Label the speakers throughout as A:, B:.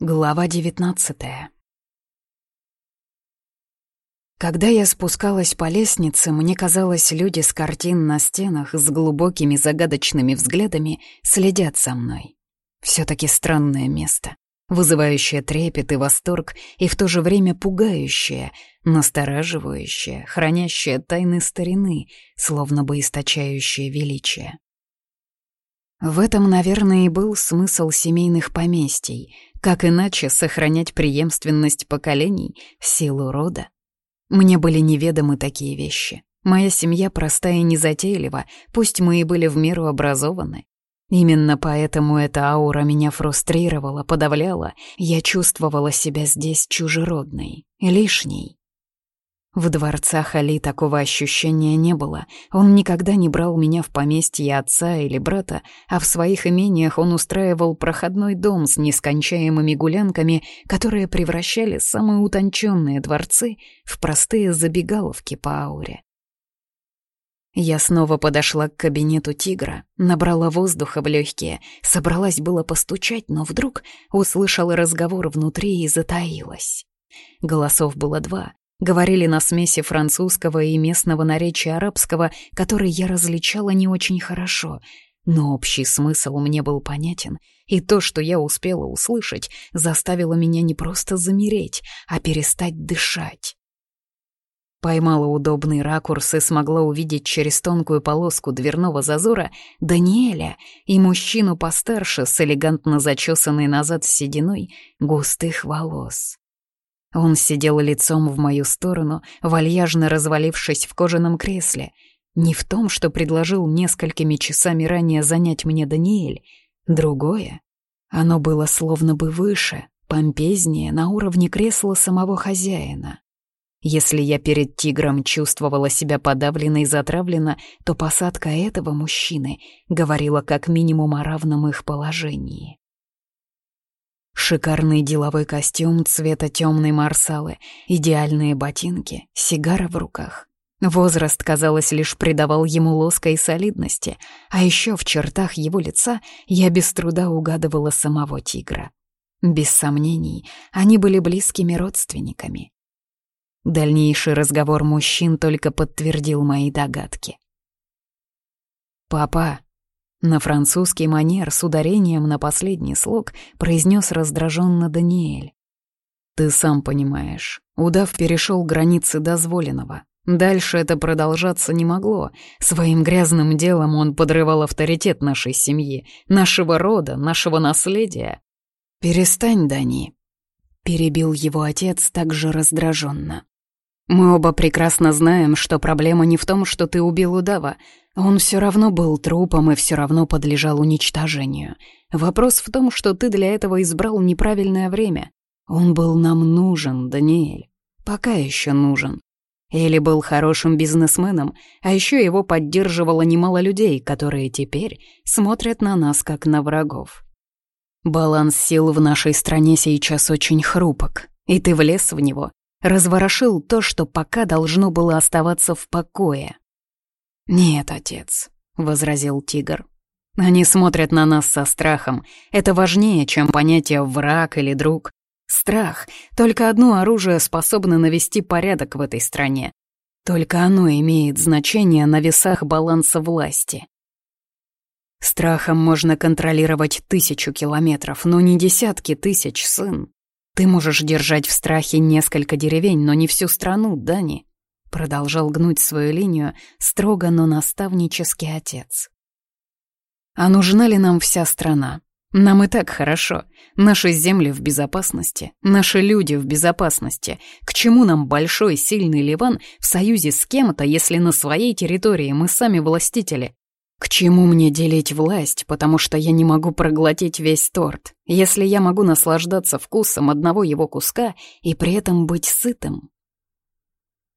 A: Глава девятнадцатая Когда я спускалась по лестнице, мне казалось, люди с картин на стенах с глубокими загадочными взглядами следят за мной. все таки странное место, вызывающее трепет и восторг, и в то же время пугающее, настораживающее, хранящее тайны старины, словно бы источающее величие. В этом, наверное, и был смысл семейных поместий, как иначе сохранять преемственность поколений, силу рода. Мне были неведомы такие вещи. Моя семья простая и незатейлива, пусть мы и были в меру образованы. Именно поэтому эта аура меня фрустрировала, подавляла, я чувствовала себя здесь чужеродной, лишней. В дворцах Али такого ощущения не было. Он никогда не брал меня в поместье отца или брата, а в своих имениях он устраивал проходной дом с нескончаемыми гулянками, которые превращали самые утонченные дворцы в простые забегаловки по ауре. Я снова подошла к кабинету тигра, набрала воздуха в легкие, собралась было постучать, но вдруг услышала разговор внутри и затаилась. Голосов было два, Говорили на смеси французского и местного наречия арабского, который я различала не очень хорошо, но общий смысл мне был понятен, и то, что я успела услышать, заставило меня не просто замереть, а перестать дышать. Поймала удобный ракурс и смогла увидеть через тонкую полоску дверного зазора Даниэля и мужчину постарше с элегантно зачесанной назад сединой густых волос. Он сидел лицом в мою сторону, вальяжно развалившись в кожаном кресле. Не в том, что предложил несколькими часами ранее занять мне Даниэль. Другое. Оно было словно бы выше, помпезнее, на уровне кресла самого хозяина. Если я перед тигром чувствовала себя подавленно и затравленно, то посадка этого мужчины говорила как минимум о равном их положении. Шикарный деловой костюм цвета темной марсалы, идеальные ботинки, сигара в руках. Возраст, казалось, лишь придавал ему лоска и солидности, а еще в чертах его лица я без труда угадывала самого тигра. Без сомнений, они были близкими родственниками. Дальнейший разговор мужчин только подтвердил мои догадки. «Папа», на французский манер с ударением на последний слог произнес раздраженно Даниэль. «Ты сам понимаешь, удав перешел границы дозволенного. Дальше это продолжаться не могло. Своим грязным делом он подрывал авторитет нашей семьи, нашего рода, нашего наследия. «Перестань, Дани», — перебил его отец также раздраженно. «Мы оба прекрасно знаем, что проблема не в том, что ты убил удава, он все равно был трупом и все равно подлежал уничтожению. Вопрос в том, что ты для этого избрал неправильное время. Он был нам нужен, Даниэль. Пока еще нужен. Эли был хорошим бизнесменом, а еще его поддерживало немало людей, которые теперь смотрят на нас как на врагов. Баланс сил в нашей стране сейчас очень хрупок, и ты влез в него, разворошил то, что пока должно было оставаться в покое. «Нет, отец», — возразил тигр. «Они смотрят на нас со страхом. Это важнее, чем понятие «враг» или «друг». Страх — только одно оружие способно навести порядок в этой стране. Только оно имеет значение на весах баланса власти. Страхом можно контролировать тысячу километров, но не десятки тысяч, сын. Ты можешь держать в страхе несколько деревень, но не всю страну, Дани. Продолжал гнуть свою линию строго, но наставнический отец. А нужна ли нам вся страна? Нам и так хорошо. Наши земли в безопасности, наши люди в безопасности. К чему нам большой, сильный Ливан в союзе с кем-то, если на своей территории мы сами властители? К чему мне делить власть, потому что я не могу проглотить весь торт, если я могу наслаждаться вкусом одного его куска и при этом быть сытым?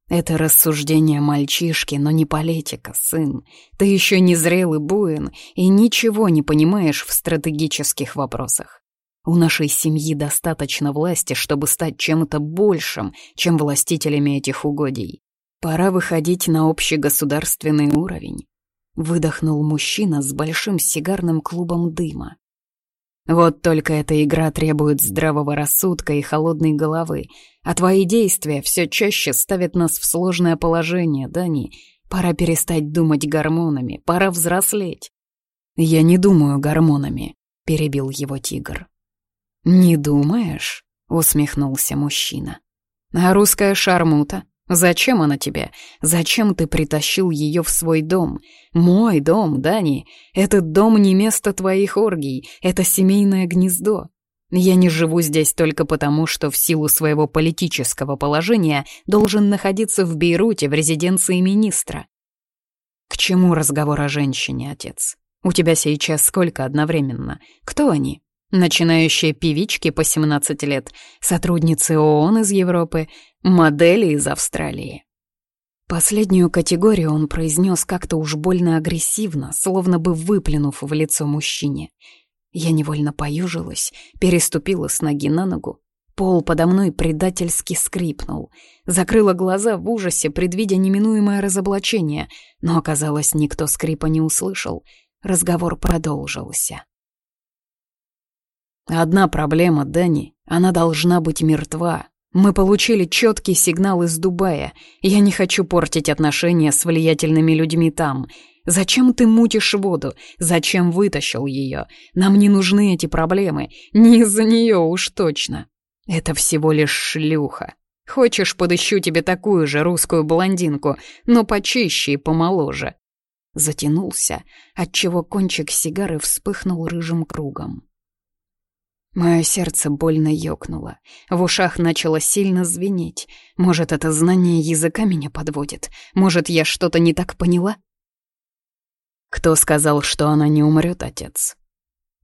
A: Это рассуждение мальчишки, но не политика, сын. Ты еще не зрелый буин и ничего не понимаешь в стратегических вопросах. У нашей семьи достаточно власти, чтобы стать чем-то большим, чем властителями этих угодий. Пора выходить на общегосударственный уровень. Выдохнул мужчина с большим сигарным клубом дыма. Вот только эта игра требует здравого рассудка и холодной головы, а твои действия все чаще ставят нас в сложное положение, Дани. Пора перестать думать гормонами, пора взрослеть. «Я не думаю гормонами», — перебил его тигр. «Не думаешь?» — усмехнулся мужчина. «А русская шармута? Зачем она тебе? Зачем ты притащил ее в свой дом? Мой дом, Дани. Этот дом не место твоих оргий, это семейное гнездо. Я не живу здесь только потому, что в силу своего политического положения должен находиться в Бейруте в резиденции министра. К чему разговор о женщине, отец? У тебя сейчас сколько одновременно? Кто они? Начинающие певички по 17 лет, сотрудницы ООН из Европы, модели из Австралии. Последнюю категорию он произнес как-то уж больно агрессивно, словно бы выплюнув в лицо мужчине. Я невольно поюжилась, переступила с ноги на ногу. Пол подо мной предательски скрипнул. Закрыла глаза в ужасе, предвидя неминуемое разоблачение, но оказалось, никто скрипа не услышал. Разговор продолжился. Одна проблема, Дани. Она должна быть мертва. Мы получили четкий сигнал из Дубая. Я не хочу портить отношения с влиятельными людьми там. Зачем ты мутишь воду? Зачем вытащил ее? Нам не нужны эти проблемы. Не из-за нее уж точно. Это всего лишь шлюха. Хочешь, подыщу тебе такую же русскую блондинку, но почище и помоложе. Затянулся, отчего кончик сигары вспыхнул рыжим кругом. Мое сердце больно ёкнуло. В ушах начало сильно звенеть. Может, это знание языка меня подводит? Может, я что-то не так поняла? Кто сказал, что она не умрет, отец?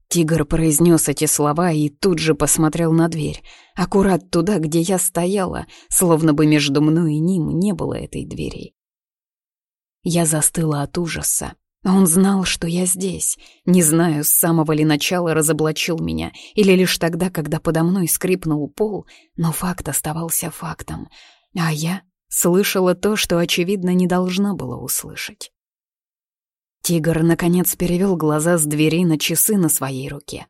A: Тигр произнес эти слова и тут же посмотрел на дверь, аккурат туда, где я стояла, словно бы между мной и ним не было этой двери. Я застыла от ужаса. Он знал, что я здесь. Не знаю, с самого ли начала разоблачил меня, или лишь тогда, когда подо мной скрипнул пол, но факт оставался фактом. А я слышала то, что, очевидно, не должна была услышать. Тигр, наконец, перевел глаза с двери на часы на своей руке.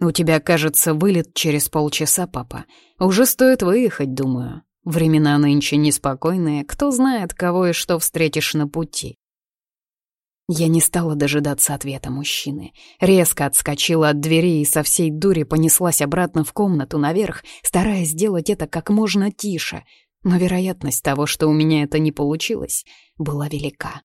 A: «У тебя, кажется, вылет через полчаса, папа. Уже стоит выехать, думаю. Времена нынче неспокойные, кто знает, кого и что встретишь на пути». Я не стала дожидаться ответа мужчины. Резко отскочила от двери и со всей дури понеслась обратно в комнату наверх, стараясь сделать это как можно тише. Но вероятность того, что у меня это не получилось, была велика.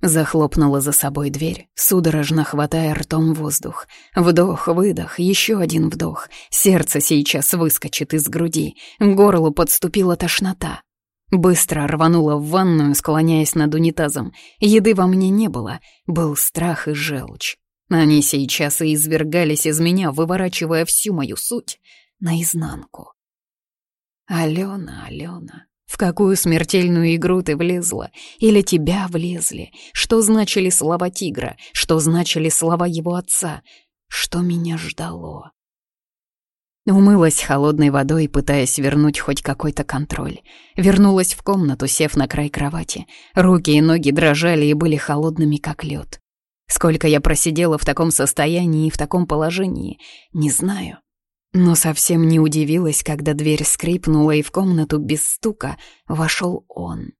A: Захлопнула за собой дверь, судорожно хватая ртом воздух. Вдох, выдох, еще один вдох. Сердце сейчас выскочит из груди. К горлу подступила тошнота. Быстро рванула в ванную, склоняясь над унитазом. Еды во мне не было, был страх и желчь. Они сейчас и извергались из меня, выворачивая всю мою суть наизнанку. Алена, Алена, в какую смертельную игру ты влезла? Или тебя влезли? Что значили слова тигра? Что значили слова его отца? Что меня ждало? Умылась холодной водой, пытаясь вернуть хоть какой-то контроль. Вернулась в комнату, сев на край кровати. Руки и ноги дрожали и были холодными, как лед. Сколько я просидела в таком состоянии и в таком положении, не знаю. Но совсем не удивилась, когда дверь скрипнула, и в комнату без стука вошел он.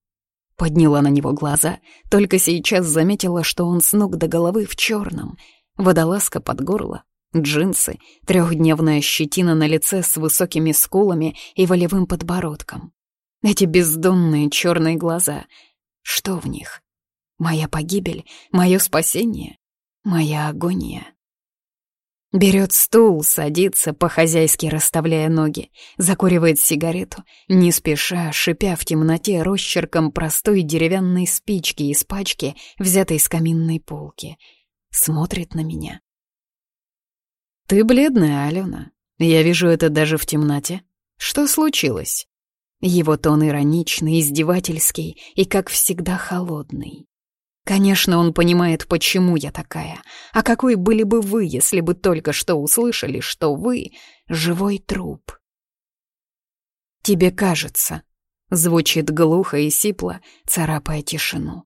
A: Подняла на него глаза, только сейчас заметила, что он с ног до головы в черном. Водолазка под горло, Джинсы, трехдневная щетина на лице с высокими скулами и волевым подбородком. Эти бездонные черные глаза. Что в них? Моя погибель, мое спасение, моя агония. Берет стул, садится, по-хозяйски расставляя ноги, закуривает сигарету, не спеша, шипя в темноте росчерком простой деревянной спички из пачки, взятой с каминной полки. Смотрит на меня, «Ты бледная, Алена. Я вижу это даже в темноте. Что случилось?» Его тон ироничный, издевательский и, как всегда, холодный. Конечно, он понимает, почему я такая. А какой были бы вы, если бы только что услышали, что вы — живой труп? «Тебе кажется», — звучит глухо и сипло, царапая тишину.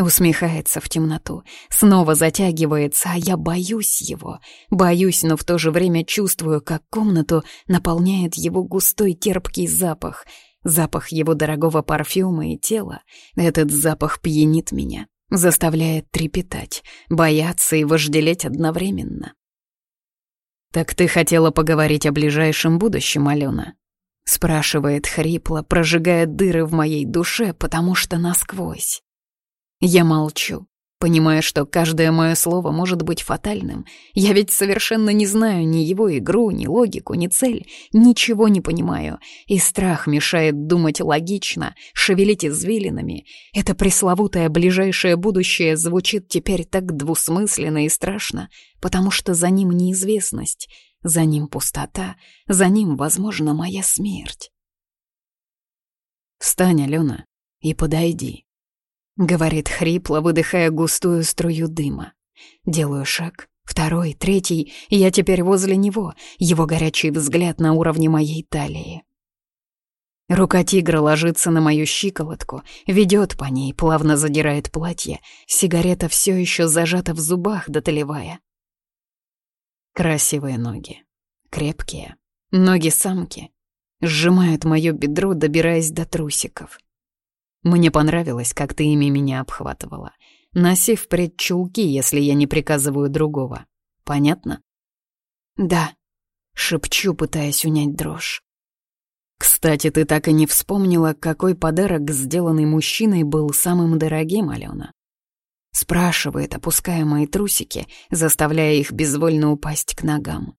A: Усмехается в темноту, снова затягивается, а я боюсь его. Боюсь, но в то же время чувствую, как комнату наполняет его густой терпкий запах. Запах его дорогого парфюма и тела. Этот запах пьянит меня, заставляет трепетать, бояться и вожделеть одновременно. «Так ты хотела поговорить о ближайшем будущем, Алена?» Спрашивает хрипло, прожигая дыры в моей душе, потому что насквозь. Я молчу, понимая, что каждое мое слово может быть фатальным. Я ведь совершенно не знаю ни его игру, ни логику, ни цель, ничего не понимаю, и страх мешает думать логично, шевелить извилинами. Это пресловутое ближайшее будущее звучит теперь так двусмысленно и страшно, потому что за ним неизвестность, за ним пустота, за ним, возможно, моя смерть. «Встань, Алена, и подойди», Говорит хрипло, выдыхая густую струю дыма. Делаю шаг, второй, третий, и я теперь возле него, его горячий взгляд на уровне моей талии. Рука тигра ложится на мою щиколотку, ведет по ней, плавно задирает платье, сигарета все еще зажата в зубах, дотолевая. Красивые ноги, крепкие, ноги самки, сжимают мое бедро, добираясь до трусиков. Мне понравилось, как ты ими меня обхватывала. Носи впредь чулки, если я не приказываю другого. Понятно? Да, шепчу, пытаясь унять дрожь. Кстати, ты так и не вспомнила, какой подарок, сделанный мужчиной, был самым дорогим, Алена. Спрашивает, опуская мои трусики, заставляя их безвольно упасть к ногам.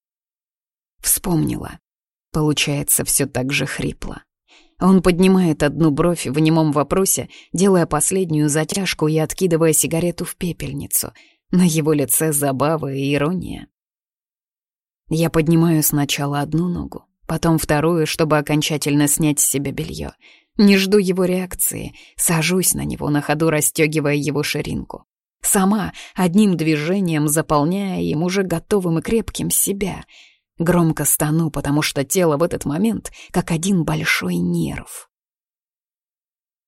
A: Вспомнила. Получается, все так же хрипло. Он поднимает одну бровь в немом вопросе, делая последнюю затяжку и откидывая сигарету в пепельницу. На его лице забава и ирония. Я поднимаю сначала одну ногу, потом вторую, чтобы окончательно снять с себя белье. Не жду его реакции, сажусь на него, на ходу расстегивая его ширинку. Сама, одним движением заполняя им уже готовым и крепким себя — Громко стану, потому что тело в этот момент как один большой нерв.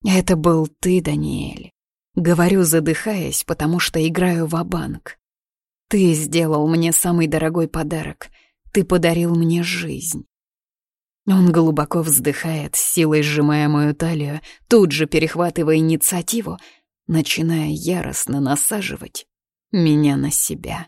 A: «Это был ты, Даниэль», — говорю, задыхаясь, потому что играю в банк «Ты сделал мне самый дорогой подарок. Ты подарил мне жизнь». Он глубоко вздыхает, силой сжимая мою талию, тут же перехватывая инициативу, начиная яростно насаживать меня на себя.